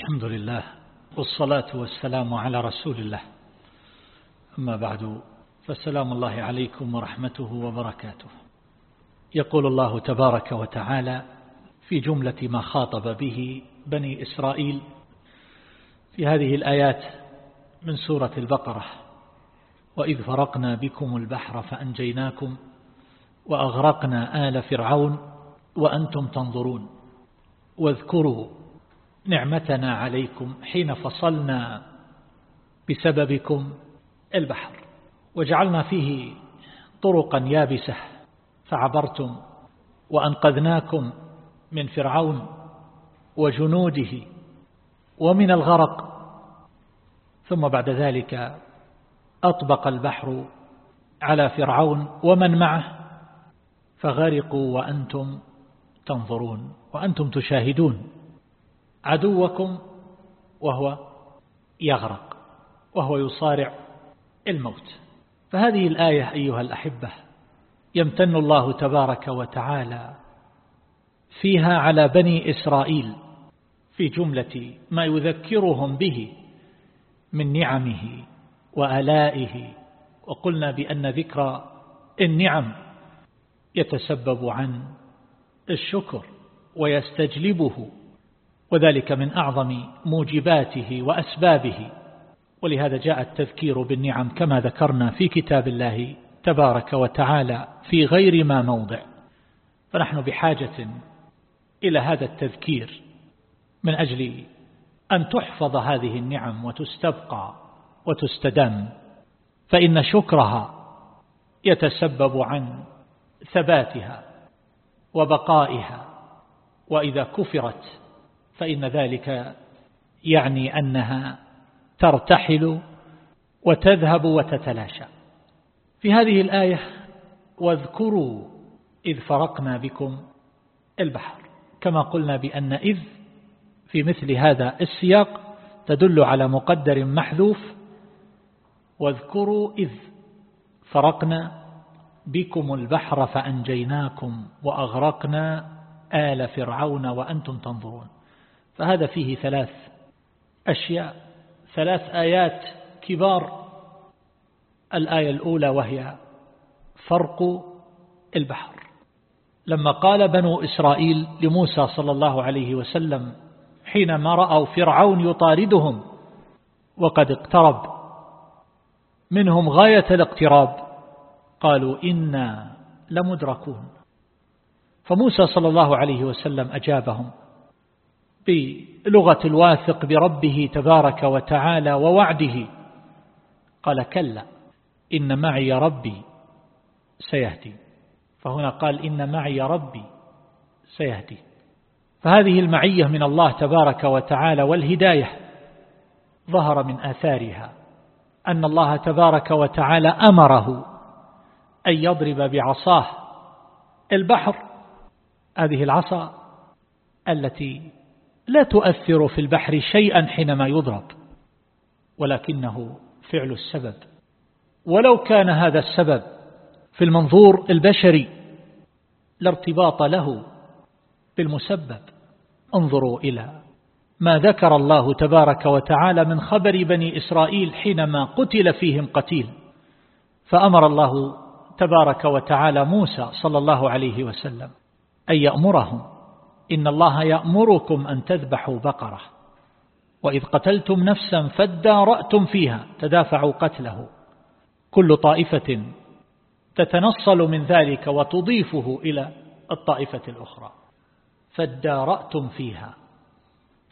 الحمد لله والصلاة والسلام على رسول الله. أما بعد فالسلام الله عليكم ورحمته وبركاته. يقول الله تبارك وتعالى في جملة ما خاطب به بني إسرائيل في هذه الآيات من سورة البقرة وإذ فرقنا بكم البحر فأنجيناكم وأغرقنا آل فرعون وأنتم تنظرون واذكروا نعمتنا عليكم حين فصلنا بسببكم البحر وجعلنا فيه طرقا يابسة فعبرتم وأنقذناكم من فرعون وجنوده ومن الغرق. ثم بعد ذلك أطبق البحر على فرعون ومن معه فغرقوا وأنتم تنظرون وأنتم تشاهدون. عدوكم وهو يغرق وهو يصارع الموت. فهذه الآية أيها الأحبة يمتن الله تبارك وتعالى فيها على بني إسرائيل في جملة ما يذكرهم به من نعمه وألائه. وقلنا بأن ذكر النعم يتسبب عن الشكر ويستجلبه وذلك من أعظم موجباته وأسبابه. ولهذا جاء التذكير بالنعم كما ذكرنا في كتاب الله تبارك وتعالى في غير ما موضع. فنحن بحاجة إلى هذا التذكير من أجل أن تحفظ هذه النعم وتستبقى وتستدام فإن شكرها يتسبب عن ثباتها وبقائها. وإذا كفرت فإن ذلك يعني أنها ترتحل وتذهب وتتلاشى. في هذه الآية واذكروا إذ فرقنا بكم البحر كما قلنا بأن إذ في مثل هذا السياق تدل على مقدر محذوف واذكروا إذ فرقنا بكم البحر فأنجيناكم وأغرقنا آل فرعون وأنتم تنظرون. فهذا فيه ثلاث أشياء ثلاث آيات كبار. الآية الأولى وهي فرق البحر. لما قال بنو إسرائيل لموسى صلى الله عليه وسلم حينما رأوا فرعون يطاردهم وقد اقترب منهم غاية الاقتراب قالوا إنا لمدركون. فموسى صلى الله عليه وسلم أجابهم بلغة الواثق بربه تبارك وتعالى ووعده. قال كلا إن معي ربي سيهدي. فهنا قال إن معي ربي سيهدي. فهذه المعية من الله تبارك وتعالى والهداية ظهر من آثارها. أن الله تبارك وتعالى أمره أن يضرب بعصاه البحر. هذه العصا التي لا تؤثر في البحر شيئا حينما يضرب ولكنه فعل السبب. ولو كان هذا السبب في المنظور البشري لارتباط له بالمسبب. انظروا إلى ما ذكر الله تبارك وتعالى من خبر بني إسرائيل حينما قتل فيهم قتيل. فأمر الله تبارك وتعالى موسى صلى الله عليه وسلم أن يأمرهم إن الله يأمركم أن تذبحوا بقرة. وإذ قتلتم نفسا فادارأتم فيها تدافعوا قتله. كل طائفة تتنصل من ذلك وتضيفه إلى الطائفة الأخرى. فادارأتم فيها.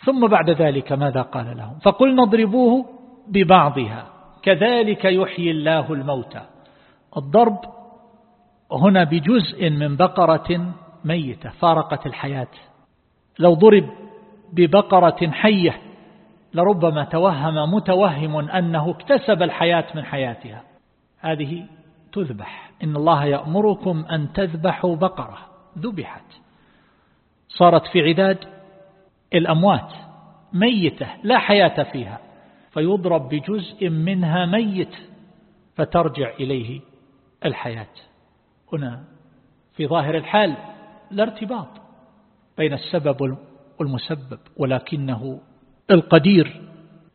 ثم بعد ذلك ماذا قال لهم؟ فقلنا اضربوه ببعضها. كذلك يحيي الله الموتى. الضرب هنا بجزء من بقرة ميتة فارقت الحياة. لو ضرب ببقرة حية لربما توهم متوهم أنه اكتسب الحياة من حياتها. هذه تذبح. إن الله يأمركم أن تذبحوا بقرة. ذبحت. صارت في عداد الأموات. ميتة. لا حياة فيها. فيضرب بجزء منها ميت. فترجع إليه الحياة. هنا في ظاهر الحال لا ارتباط. بين السبب والمسبب ولكنه القدير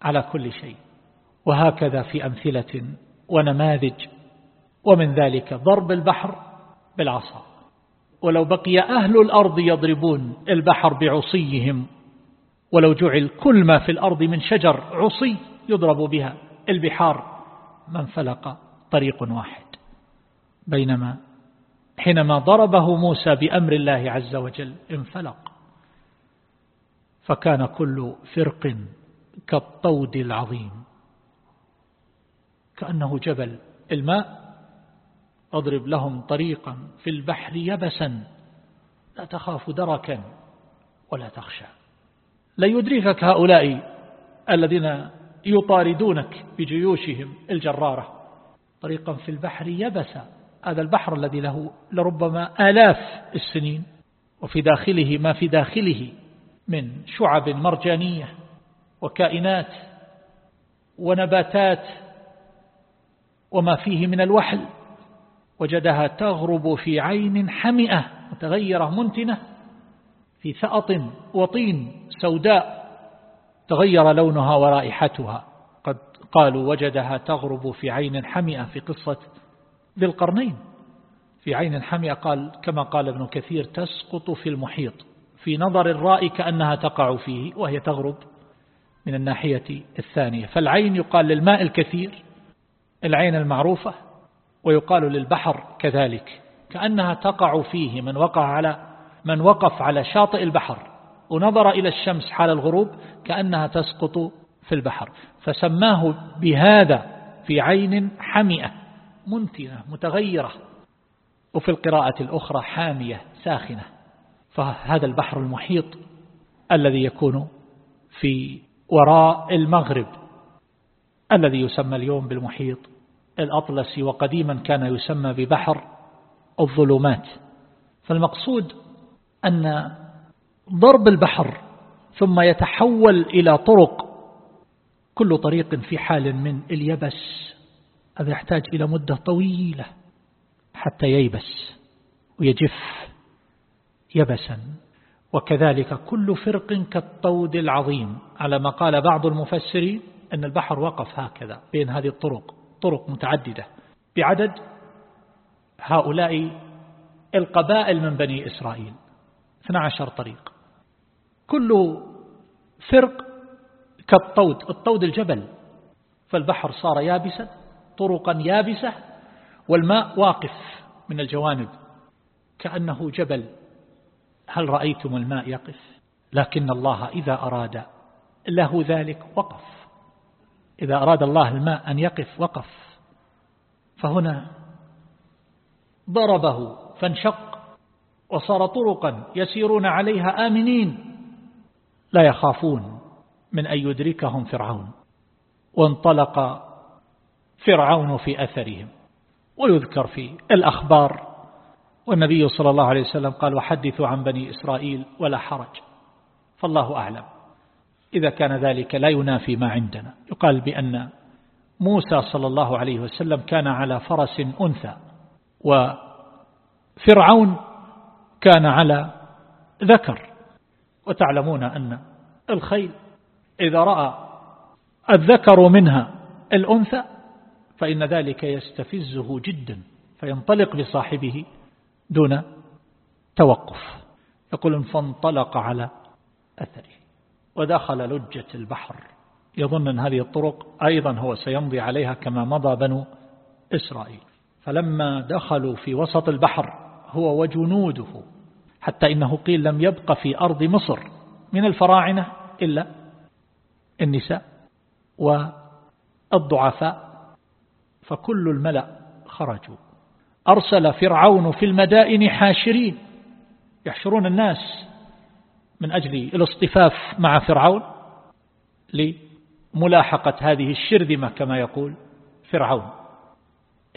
على كل شيء. وهكذا في أمثلة ونماذج ومن ذلك ضرب البحر بالعصا. ولو بقي أهل الأرض يضربون البحر بعصيهم ولو جعل كل ما في الأرض من شجر عصي يضرب بها البحار ما انفلق طريق واحد. بينما حينما ضربه موسى بأمر الله عز وجل انفلق. فكان كل فرق كالطود العظيم. كأنه جبل. الماء أضرب لهم طريقا في البحر يبسا. لا تخاف دركا ولا تخشى. لا يدركك هؤلاء الذين يطاردونك بجيوشهم الجرارة. طريقا في البحر يبسا. هذا البحر الذي له لربما آلاف السنين وفي داخله ما في داخله من شعب مرجانية وكائنات ونباتات وما فيه من الوحل وجدها تغرب في عين حمئة متغيرة منتنة في ثأط وطين سوداء تغير لونها ورائحتها. قد قالوا وجدها تغرب في عين حمئة في قصة ذي القرنين في عين حمئة قال كما قال ابن كثير تسقط في المحيط. في نظر الرائي كأنها تقع فيه وهي تغرب من الناحية الثانية. فالعين يقال للماء الكثير العين المعروفة ويقال للبحر كذلك. كأنها تقع فيه من وقع على من وقف على شاطئ البحر ونظر إلى الشمس حال الغروب كأنها تسقط في البحر. فسماه بهذا في عين حمئة منتنة متغيرة. وفي القراءة الأخرى حامية ساخنة. فهذا البحر المحيط الذي يكون في وراء المغرب الذي يسمى اليوم بالمحيط الأطلسي وقديما كان يسمى ببحر الظلمات. فالمقصود أن ضرب البحر ثم يتحول إلى طرق كل طريق في حال من اليبس. هذا يحتاج إلى مدة طويلة حتى ييبس ويجف يبسا. وكذلك كل فرق كالطود العظيم على ما قال بعض المفسرين أن البحر وقف هكذا بين هذه الطرق طرق متعددة. بعدد هؤلاء القبائل من بني إسرائيل 12 طريق. كل فرق كالطود الطود الجبل فالبحر صار يابسا طرقا يابسة والماء واقف من الجوانب كأنه جبل. هل رأيتم الماء يقف؟ لكن الله إذا أراد له ذلك وقف. إذا أراد الله الماء أن يقف وقف. فهنا ضربه فانشق وصار طرقا يسيرون عليها آمنين. لا يخافون من أن يدركهم فرعون. وانطلق فرعون في أثرهم ويذكر في الأخبار. والنبي صلى الله عليه وسلم قال وحدثوا عن بني إسرائيل ولا حرج. فالله أعلم. إذا كان ذلك لا ينافي ما عندنا. يقال بأن موسى صلى الله عليه وسلم كان على فرس أنثى وفرعون كان على ذكر. وتعلمون أن الخيل إذا رأى الذكر منها الأنثى فإن ذلك يستفزه جدا فينطلق بصاحبه دون توقف. يقول فانطلق على أثره. ودخل لجة البحر. يظن أن هذه الطرق أيضا هو سيمضي عليها كما مضى بنو إسرائيل. فلما دخلوا في وسط البحر هو وجنوده حتى إنه قيل لم يبق في أرض مصر من الفراعنة إلا النساء والضعفاء. فكل الملأ خرجوا. أرسل فرعون في المدائن حاشرين. يحشرون الناس من أجل الاصطفاف مع فرعون لملاحقة هذه الشرذمة كما يقول فرعون.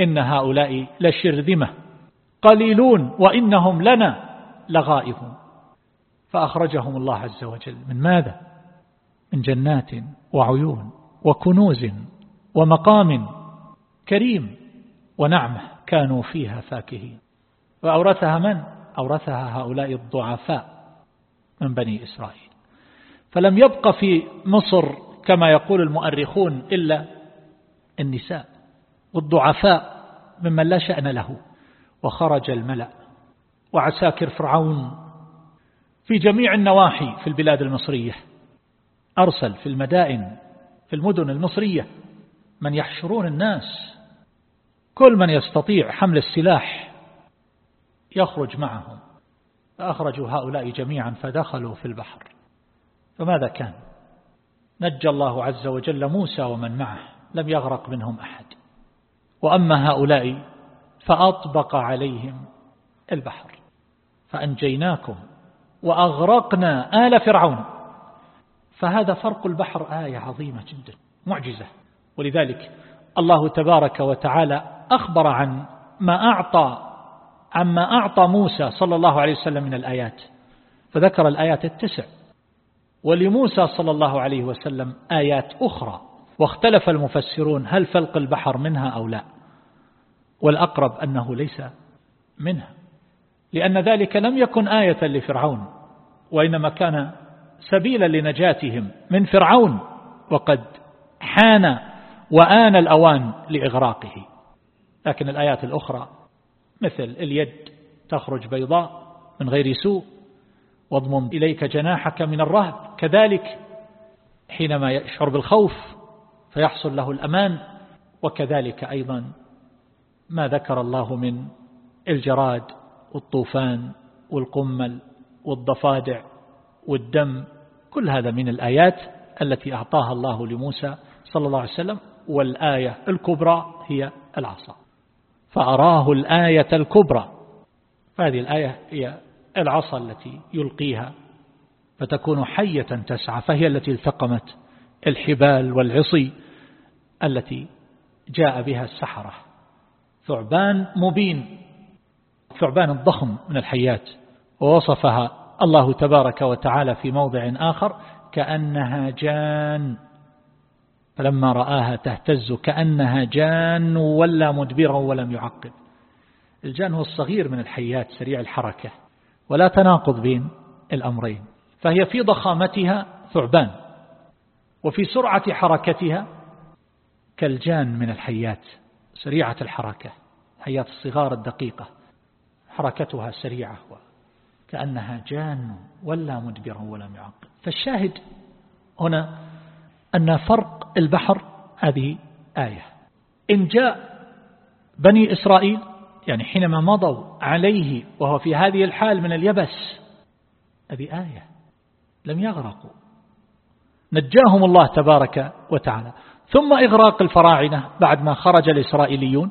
إن هؤلاء لشرذمة. قليلون وإنهم لنا لغائظون فأخرجهم الله عز وجل من ماذا؟ من جنات وعيون وكنوز ومقام كريم ونعمة كانوا فيها فاكهين. وأورثها من؟ أورثها هؤلاء الضعفاء من بني إسرائيل. فلم يبق في مصر كما يقول المؤرخون إلا النساء والضعفاء ممن لا شأن له. وخرج الملأ وعساكر فرعون في جميع النواحي في البلاد المصرية. أرسل في المدائن في المدن المصرية. من يحشرون الناس. كل من يستطيع حمل السلاح يخرج معهم. فأخرجوا هؤلاء جميعا فدخلوا في البحر. فماذا كان؟ نجى الله عز وجل موسى ومن معه لم يغرق منهم أحد. وأما هؤلاء فأطبق عليهم البحر. فأنجيناكم وأغرقنا آل فرعون. فهذا فرق البحر آية عظيمة جدا معجزة. ولذلك الله تبارك وتعالى أخبر عن ما أعطى عما أعطى موسى صلى الله عليه وسلم من الآيات فذكر الآيات التسع. ولموسى صلى الله عليه وسلم آيات أخرى واختلف المفسرون هل فلق البحر منها أو لا. والأقرب أنه ليس منها لأن ذلك لم يكن آية لفرعون وإنما كان سبيلا لنجاتهم من فرعون وقد حان وآن الأوان لإغراقه. لكن الآيات الأخرى مثل اليد تخرج بيضاء من غير سوء واضمم إليك جناحك من الرهب. كذلك حينما يشعر بالخوف فيحصل له الأمان. وكذلك أيضا ما ذكر الله من الجراد والطوفان والقمل والضفادع والدم. كل هذا من الآيات التي أعطاها الله لموسى صلى الله عليه وسلم. والآية الكبرى هي العصا. فأراه الآية الكبرى. فهذه الآية هي العصا التي يلقيها فتكون حية تسعى فهي التي التقمت الحبال والعصي التي جاء بها السحرة. ثعبان مبين ثعبان الضخم من الحيات ووصفها الله تبارك وتعالى في موضع آخر كأنها جان. فلما رآها تهتز كأنها جان ولا مدبرا ولم يعقب. الجان هو الصغير من الحيات سريع الحركة ولا تناقض بين الأمرين فهي في ضخامتها ثعبان وفي سرعة حركتها كالجان من الحيات سريعة الحركة حيات الصغار الدقيقة حركتها سريعة كأنها جان ولا مدبرا ولم يعقب. فالشاهد هنا أن فرق البحر هذه آية. إن جاء بني إسرائيل يعني حينما مضوا عليه وهو في هذه الحال من اليبس هذه آية. لم يغرقوا. نجاهم الله تبارك وتعالى. ثم إغراق الفراعنة بعد ما خرج الإسرائيليون.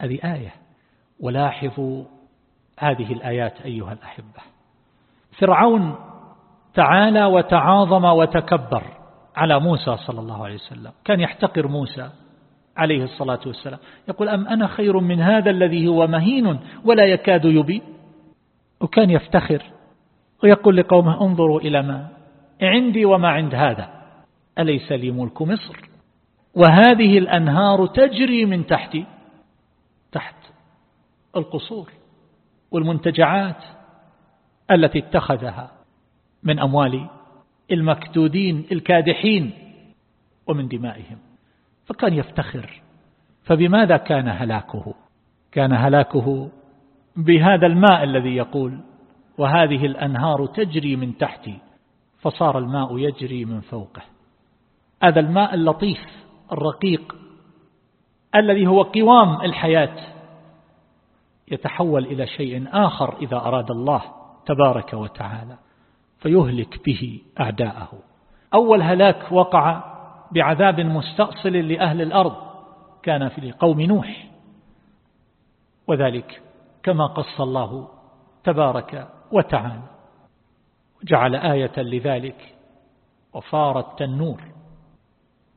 هذه آية. ولاحظوا هذه الآيات أيها الأحبة. فرعون تعالى وتعاظم وتكبر. على موسى صلى الله عليه وسلم. كان يحتقر موسى عليه الصلاة والسلام. يقول أم أنا خير من هذا الذي هو مهين ولا يكاد يبين وكان يفتخر ويقول لقومه انظروا إلى ما عندي وما عند هذا. أليس لي ملك مصر؟ وهذه الأنهار تجري من تحتي. تحت القصور والمنتجعات التي اتخذها من أموال المكدودين الكادحين ومن دمائهم. فكان يفتخر. فبماذا كان هلاكه؟ كان هلاكه بهذا الماء الذي يقول وهذه الأنهار تجري من تحتي فصار الماء يجري من فوقه. هذا الماء اللطيف الرقيق الذي هو قوام الحياة يتحول إلى شيء آخر إذا أراد الله تبارك وتعالى. فيهلك به أعداءه. أول هلاك وقع بعذاب مستأصل لأهل الأرض كان في قوم نوح. وذلك كما قص الله تبارك وتعالى. جعل آية لذلك وفار التنور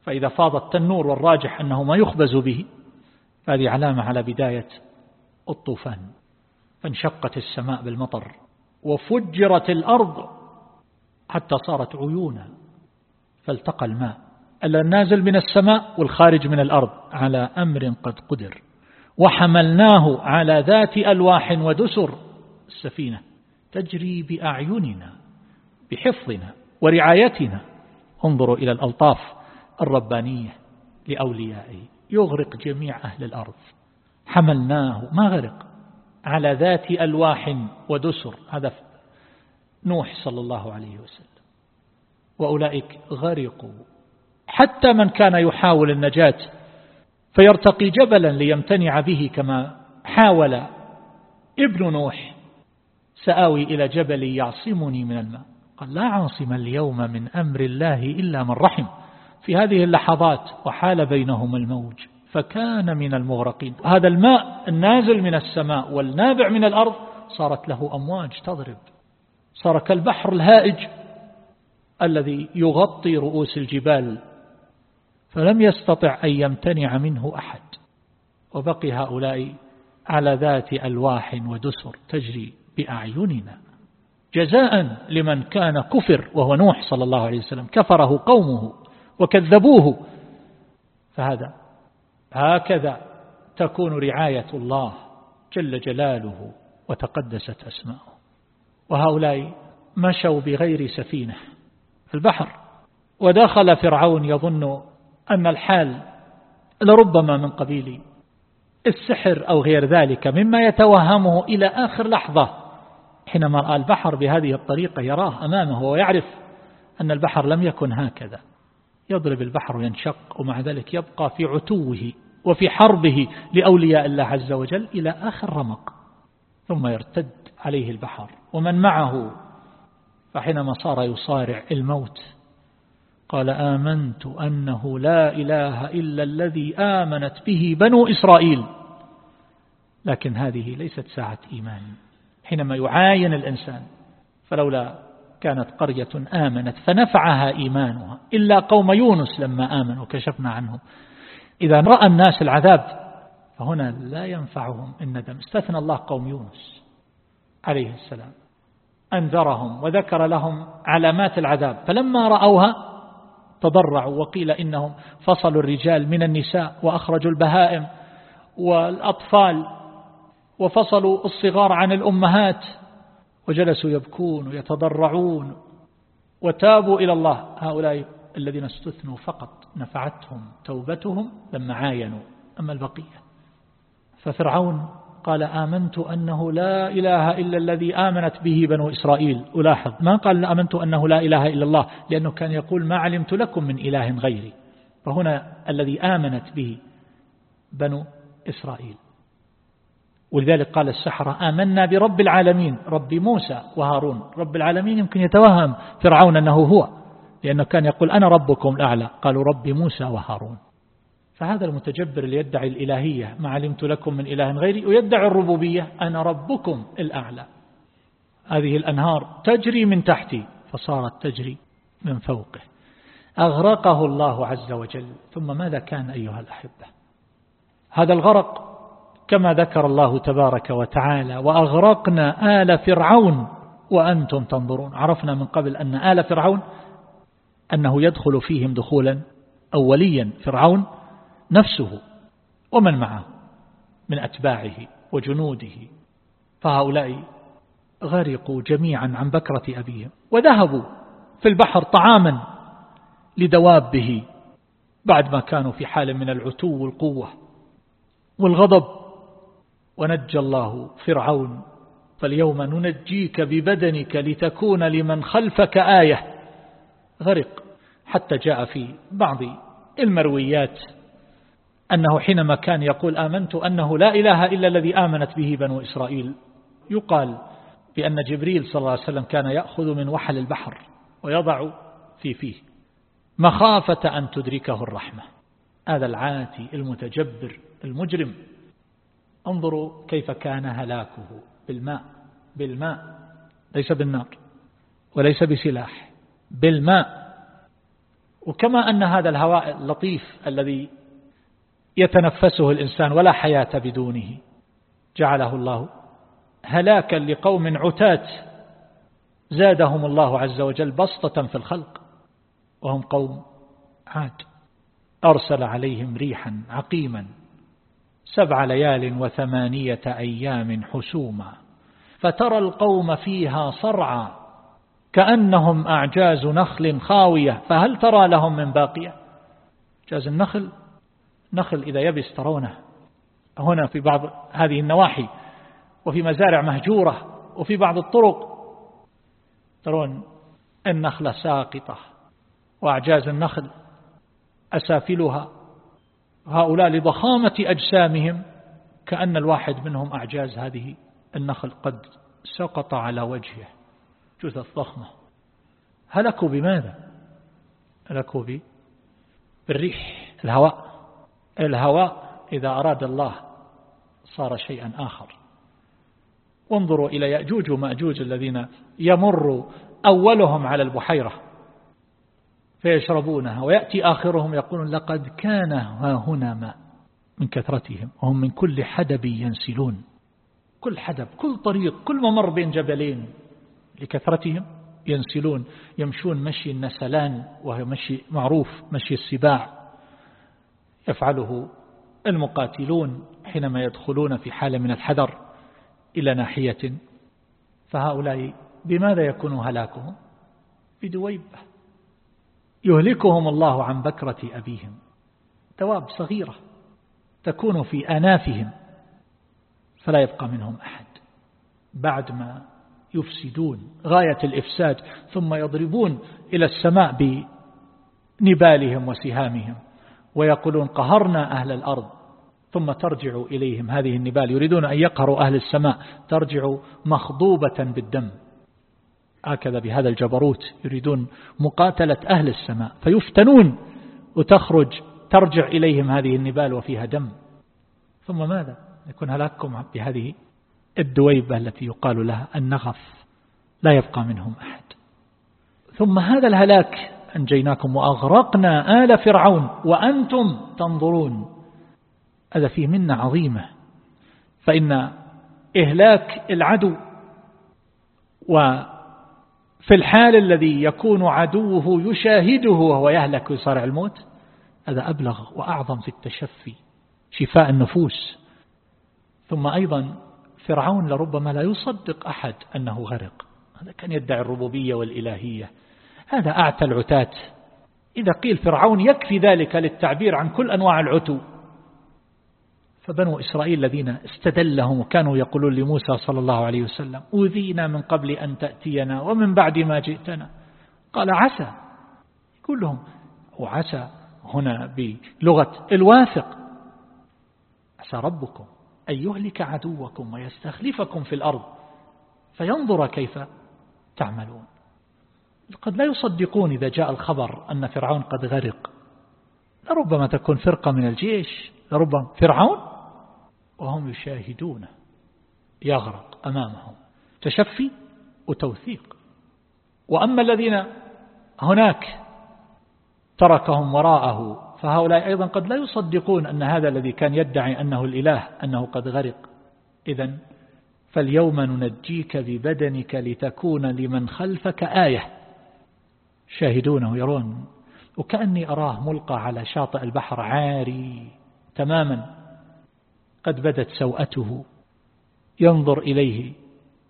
فإذا فاض التنور والراجح أنه ما يخبز به هذه علامة على بداية الطوفان. فانشقت السماء بالمطر وفجرت الأرض حتى صارت عيونا فالتقى الماء. النازل من السماء والخارج من الأرض. على أمر قد قدر. وحملناه على ذات ألواح ودسر. السفينة تجري بأعيننا بحفظنا ورعايتنا. انظروا إلى الألطاف الربانية لأوليائه يغرق جميع أهل الأرض. حملناه ما غرق على ذات ألواح ودسر. هذا نوح صلى الله عليه وسلم. وأولئك غرقوا. حتى من كان يحاول النجاة فيرتقي جبلا ليمتنع به كما حاول ابن نوح. سآوي إلى جبل يعصمني من الماء. قال لا عاصم اليوم من أمر الله إلا من رحم. في هذه اللحظات وحال بينهم الموج. فكان من المغرقين. هذا الماء النازل من السماء والنابع من الأرض صارت له أمواج تضرب. صار كالبحر الهائج الذي يغطي رؤوس الجبال فلم يستطع أن يمتنع منه أحد. وبقي هؤلاء على ذات ألواح ودسر تجري بأعيننا. جزاء لمن كان كفر وهو نوح صلى الله عليه وسلم كفره قومه وكذبوه. فهذا هكذا تكون رعاية الله جل جلاله وتقدست أسماؤه. وهؤلاء مشوا بغير سفينة في البحر. ودخل فرعون يظن أن الحال لربما من قبيل السحر أو غير ذلك مما يتوهمه إلى آخر لحظة حينما رأى البحر بهذه الطريقة يراه أمامه ويعرف أن البحر لم يكن هكذا. يضرب البحر وينشق ومع ذلك يبقى في عتوه وفي حربه لأولياء الله عز وجل إلى آخر رمق ثم يرتد عليه البحر. ومن معه؟ فحينما صار يصارع الموت قال آمنت أنه لا إله إلا الذي آمنت به بنو إسرائيل. لكن هذه ليست ساعة إيمان. حينما يعاين الإنسان فلولا كانت قرية آمنت فنفعها إيمانها. إلا قوم يونس لما آمنوا كشفنا عنهم. إذا رأى الناس العذاب فهنا لا ينفعهم الندم استثنى الله قوم يونس عليه السلام. أنذرهم وذكر لهم علامات العذاب فلما رأوها تضرعوا وقيل إنهم فصلوا الرجال من النساء وأخرجوا البهائم والأطفال وفصلوا الصغار عن الأمهات وجلسوا يبكون ويتضرعون وتابوا إلى الله هؤلاء الذين استثنوا فقط نفعتهم توبتهم لما عاينوا أما البقية ففرعون قال آمنت أنه لا إله إلا الذي آمنت به بنو إسرائيل. ألاحظ ما قال آمنت أنه لا إله إلا الله؟ لأنه كان يقول ما علمت لكم من إله غيري. فهنا الذي آمنت به بنو إسرائيل. ولذلك قال السحرة آمنا برب العالمين رب موسى وهارون. رب العالمين يمكن يتوهم فرعون أنه هو لأنه كان يقول أنا ربكم الأعلى. قالوا رب موسى وهارون. فهذا المتجبر اللي يدعي الإلهية ما علمت لكم من إله غيري. ويدعي الربوبية أنا ربكم الأعلى. هذه الأنهار تجري من تحتي فصارت تجري من فوقه. أغرقه الله عز وجل. ثم ماذا كان أيها الأحبة؟ هذا الغرق كما ذكر الله تبارك وتعالى وأغرقنا آل فرعون وأنتم تنظرون. عرفنا من قبل أن آل فرعون أنه يدخل فيهم دخولا أوليا فرعون نفسه ومن معه من أتباعه وجنوده. فهؤلاء غرقوا جميعا عن بكرة أبيهم وذهبوا في البحر طعاما لدوابه بعد ما كانوا في حال من العتو والقوة والغضب. ونجى الله فرعون فاليوم ننجيك ببدنك لتكون لمن خلفك آية. غرق حتى جاء في بعض المرويات أنه حينما كان يقول آمنت أنه لا إله إلا الذي آمنت به بنو إسرائيل يقال بأن جبريل صلى الله عليه وسلم كان يأخذ من وحل البحر ويضع في فيه مخافة أن تدركه الرحمة. هذا العاتي المتجبر المجرم. انظروا كيف كان هلاكه بالماء بالماء ليس بالنار وليس بسلاح بالماء. وكما أن هذا الهواء اللطيف الذي يتنفسه الإنسان ولا حياة بدونه. جعله الله هلاكا لقوم عتات زادهم الله عز وجل بسطة في الخلق. وهم قوم عاد. أرسل عليهم ريحا عقيما. سبع ليال وثمانية أيام حسوما. فترى القوم فيها صرعا. كأنهم أعجاز نخل خاوية. فهل ترى لهم من باقية؟ أعجاز النخل نخل إذا يبس ترونه. هنا في بعض هذه النواحي وفي مزارع مهجورة وفي بعض الطرق. ترون النخلة ساقطة وأعجاز النخل أسافلها. هؤلاء لضخامة أجسامهم كأن الواحد منهم أعجاز هذه النخل قد سقط على وجهه. جثث ضخمة. هلكوا بماذا؟ هلكوا بالريح الهواء. الهواء إذا أراد الله صار شيئا آخر. وانظروا إلى يأجوج ومأجوج الذين يمر أولهم على البحيرة فيشربونها ويأتي آخرهم يقولون لقد كان هنا ماء من كثرتهم وهم من كل حدب ينسلون. كل حدب كل طريق كل ممر بين جبلين لكثرتهم ينسلون يمشون مشي النسلان وهو مشي معروف مشي السباع. يفعله المقاتلون حينما يدخلون في حالة من الحذر إلى ناحية. فهؤلاء بماذا يكون هلاكهم؟ بدويبة. يهلكهم الله عن بكرة أبيهم. دواب صغيرة تكون في أنافهم فلا يبقى منهم أحد. بعد ما يفسدون غاية الإفساد ثم يضربون إلى السماء بنبالهم وسهامهم. ويقولون قهرنا أهل الأرض ثم ترجع إليهم. هذه النبال يريدون أن يقهروا أهل السماء ترجع مخضوبة بالدم. هكذا بهذا الجبروت يريدون مقاتلة أهل السماء فيفتنون وتخرج ترجع إليهم هذه النبال وفيها دم. ثم ماذا؟ يكون هلاككم بهذه الدويبة التي يقال لها النغف لا يبقى منهم أحد. ثم هذا الهلاك أنجيناكم وأغرقنا آل فرعون وأنتم تنظرون. هذا فيه منة عظيمة. فإن إهلاك العدو وفي الحال الذي يكون عدوه يشاهده وهو يهلك ويصارع الموت هذا أبلغ وأعظم في التشفي شفاء النفوس. ثم أيضا فرعون لربما لا يصدق أحد أنه غرق. هذا كان يدعي الربوبية والإلهية. هذا أعتى العتاة. إذا قيل فرعون يكفي ذلك للتعبير عن كل أنواع العتو. فبنو إسرائيل الذين استدلهم وكانوا يقولون لموسى صلى الله عليه وسلم أوذينا من قبل أن تأتينا ومن بعد ما جئتنا. قال عسى. يقول لهم وعسى هنا بلغة الواثق. عسى ربكم أن يهلك عدوكم ويستخلفكم في الأرض فينظر كيف تعملون. قد لا يصدقون إذا جاء الخبر أن فرعون قد غرق. لربما تكون فرقة من الجيش لربما فرعون وهم يشاهدونه يغرق أمامهم. تشفي وتوثيق. وأما الذين هناك تركهم وراءه فهؤلاء أيضا قد لا يصدقون أن هذا الذي كان يدعي أنه الإله أنه قد غرق. إذا فاليوم ننجيك ببدنك لتكون لمن خلفك آية. شاهدونه يرون. وكأني أراه ملقى على شاطئ البحر عاري تماما. قد بدت سوءته. ينظر إليه.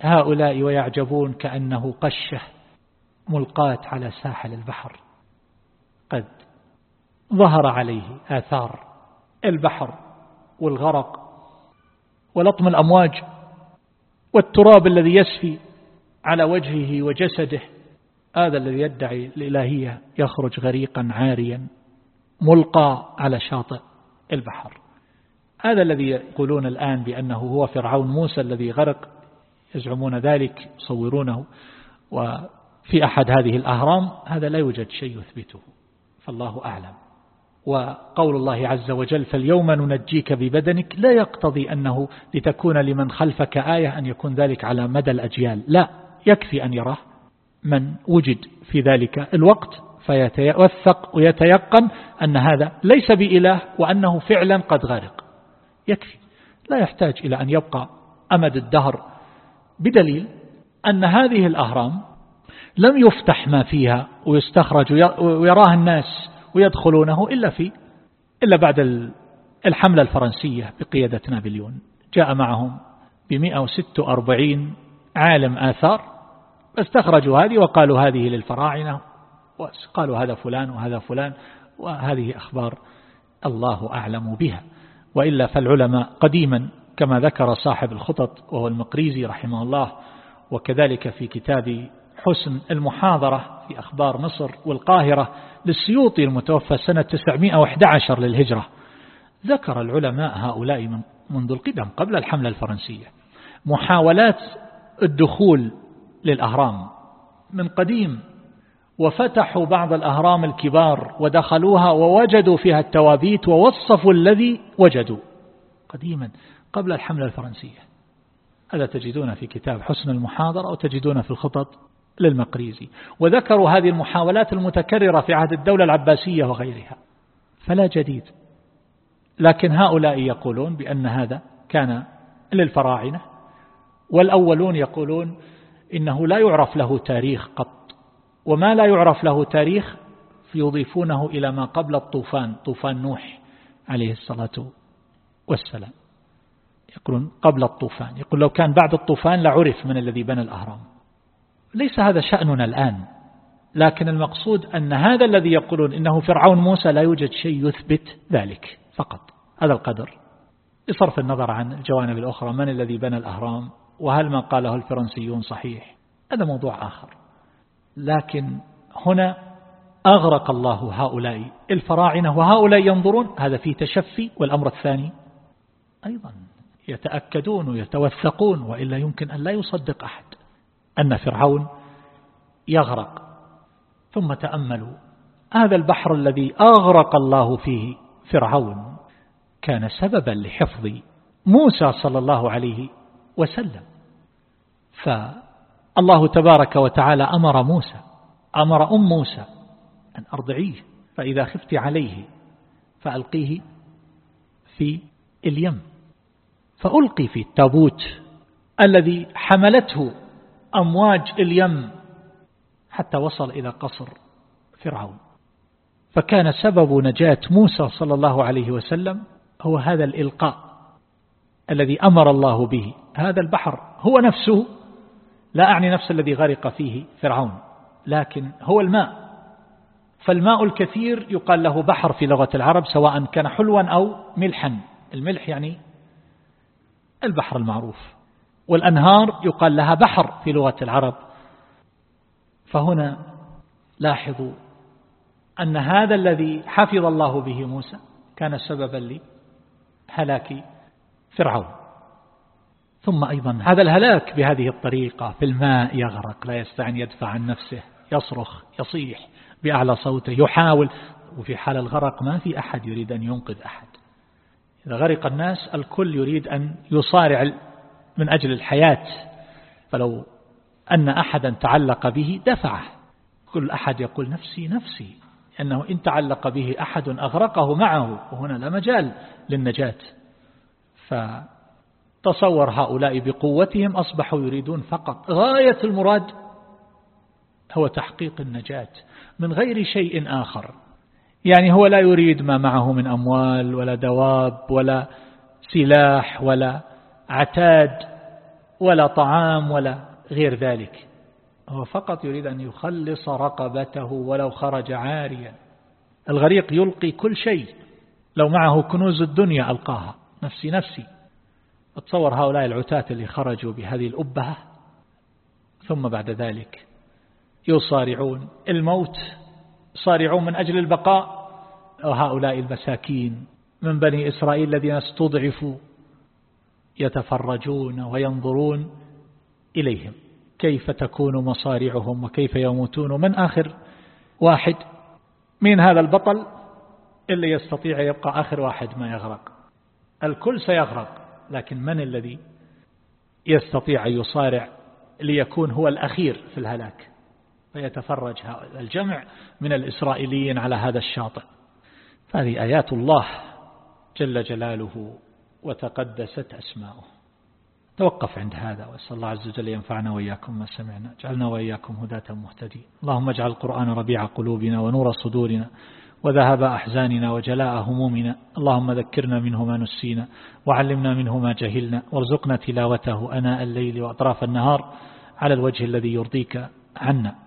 هؤلاء ويعجبون كأنه قشة ملقاة على ساحل البحر. قد ظهر عليه آثار البحر والغرق ولطم الأمواج والتراب الذي يسفي على وجهه وجسده. هذا الذي يدعي الإلهية يخرج غريقا عاريا ملقى على شاطئ البحر. هذا الذي يقولون الآن بأنه هو فرعون موسى الذي غرق يزعمون ذلك يصورونه. وفي أحد هذه الأهرام هذا لا يوجد شيء يثبته فالله أعلم. وقول الله عز وجل فاليوم ننجيك ببدنك لا يقتضي أنه لتكون لمن خلفك آية أن يكون ذلك على مدى الأجيال. لا يكفي أن يراه. من وجد في ذلك الوقت فيتوثق ويتيقن أن هذا ليس بإله وأنه فعلا قد غرق. يكفي. لا يحتاج إلى أن يبقى أمد الدهر بدليل أن هذه الأهرام لم يفتح ما فيها ويستخرج ويراه الناس ويدخلونه إلا في إلا بعد الحملة الفرنسية بقيادة نابليون. جاء معهم ب 146 عالم آثار استخرجوا هذه وقالوا هذه للفراعنة وقالوا هذا فلان وهذا فلان وهذه أخبار الله أعلم بها. وإلا فالعلماء قديما كما ذكر صاحب الخطط وهو المقريزي رحمه الله وكذلك في كتاب حسن المحاضرة في أخبار مصر والقاهرة للسيوطي المتوفى سنة 911 للهجرة ذكر العلماء هؤلاء من منذ القدم قبل الحملة الفرنسية محاولات الدخول للأهرام. من قديم وفتحوا بعض الأهرام الكبار ودخلوها ووجدوا فيها التوابيت ووصفوا الذي وجدوا. قديما قبل الحملة الفرنسية. هذا تجدون في كتاب حسن المحاضرة أو تجدون في الخطط للمقريزي. وذكروا هذه المحاولات المتكررة في عهد الدولة العباسية وغيرها. فلا جديد. لكن هؤلاء يقولون بأن هذا كان للفراعنة والأولون يقولون إنه لا يعرف له تاريخ قط. وما لا يعرف له تاريخ يضيفونه إلى ما قبل الطوفان طوفان نوح عليه الصلاة والسلام. يقولون قبل الطوفان. يقول لو كان بعد الطوفان لعرف من الذي بنى الأهرام. ليس هذا شأننا الآن. لكن المقصود أن هذا الذي يقولون إنه فرعون موسى لا يوجد شيء يثبت ذلك فقط. هذا القدر. بصرف النظر عن الجوانب الأخرى من الذي بنى الأهرام؟ وهل ما قاله الفرنسيون صحيح؟ هذا موضوع آخر. لكن هنا أغرق الله هؤلاء. الفراعنة وهؤلاء ينظرون هذا في تشفي والأمر الثاني أيضا يتأكدون ويتوثقون وإلا يمكن أن لا يصدق أحد أن فرعون يغرق. ثم تأملوا هذا البحر الذي أغرق الله فيه فرعون كان سببا لحفظ موسى صلى الله عليه وسلم. فالله تبارك وتعالى أمر موسى أمر أم موسى أن أرضعيه فإذا خفت عليه فألقيه في اليم. فألقي في التابوت الذي حملته أمواج اليم حتى وصل إلى قصر فرعون. فكان سبب نجاة موسى صلى الله عليه وسلم هو هذا الإلقاء الذي أمر الله به هذا البحر هو نفسه لا أعني نفس الذي غرق فيه فرعون لكن هو الماء. فالماء الكثير يقال له بحر في لغة العرب سواء كان حلوا أو ملحا. الملح يعني البحر المعروف. والأنهار يقال لها بحر في لغة العرب. فهنا لاحظوا أن هذا الذي حفظ الله به موسى كان سببا لهلاك فرعون. ثم أيضا هذا الهلاك بهذه الطريقة في الماء يغرق لا يستطيع أن يدفع عن نفسه يصرخ يصيح بأعلى صوته يحاول وفي حال الغرق ما في أحد يريد أن ينقذ أحد. إذا غرق الناس الكل يريد أن يصارع من أجل الحياة فلو أن أحدا تعلق به دفعه. كل أحد يقول نفسي نفسي أنه إن تعلق به أحد أغرقه معه وهنا لا مجال للنجاة. فتصور هؤلاء بقوتهم أصبحوا يريدون فقط. غاية المراد هو تحقيق النجاة من غير شيء آخر. يعني هو لا يريد ما معه من أموال ولا دواب ولا سلاح ولا عتاد ولا طعام ولا غير ذلك. هو فقط يريد أن يخلص رقبته ولو خرج عاريا. الغريق يلقي كل شيء. لو معه كنوز الدنيا ألقاها. نفسي نفسي. اتصور هؤلاء العتاة اللي خرجوا بهذه الأبهة ثم بعد ذلك يصارعون. الموت صارعون من أجل البقاء. وهؤلاء المساكين من بني إسرائيل الذين استضعفوا يتفرجون وينظرون إليهم. كيف تكون مصارعهم وكيف يموتون من آخر واحد؟ من هذا البطل؟ اللي يستطيع يبقى آخر واحد ما يغرق. الكل سيغرق. لكن من الذي يستطيع أن يصارع ليكون هو الأخير في الهلاك؟ فيتفرج الجمع من الإسرائيليين على هذا الشاطئ. فهذه آيات الله جل جلاله وتقدست أسماؤه. توقف عند هذا وأسأل الله عز وجل ينفعنا وإياكم ما سمعنا اجعلنا وإياكم هداة مهتدين. اللهم اجعل القرآن ربيع قلوبنا ونور صدورنا وذهب أحزاننا وجلاء همومنا. اللهم ذكرنا منه ما نسينا وعلمنا منه ما جهلنا وارزقنا تلاوته أناء الليل وأطراف النهار على الوجه الذي يرضيك عنا.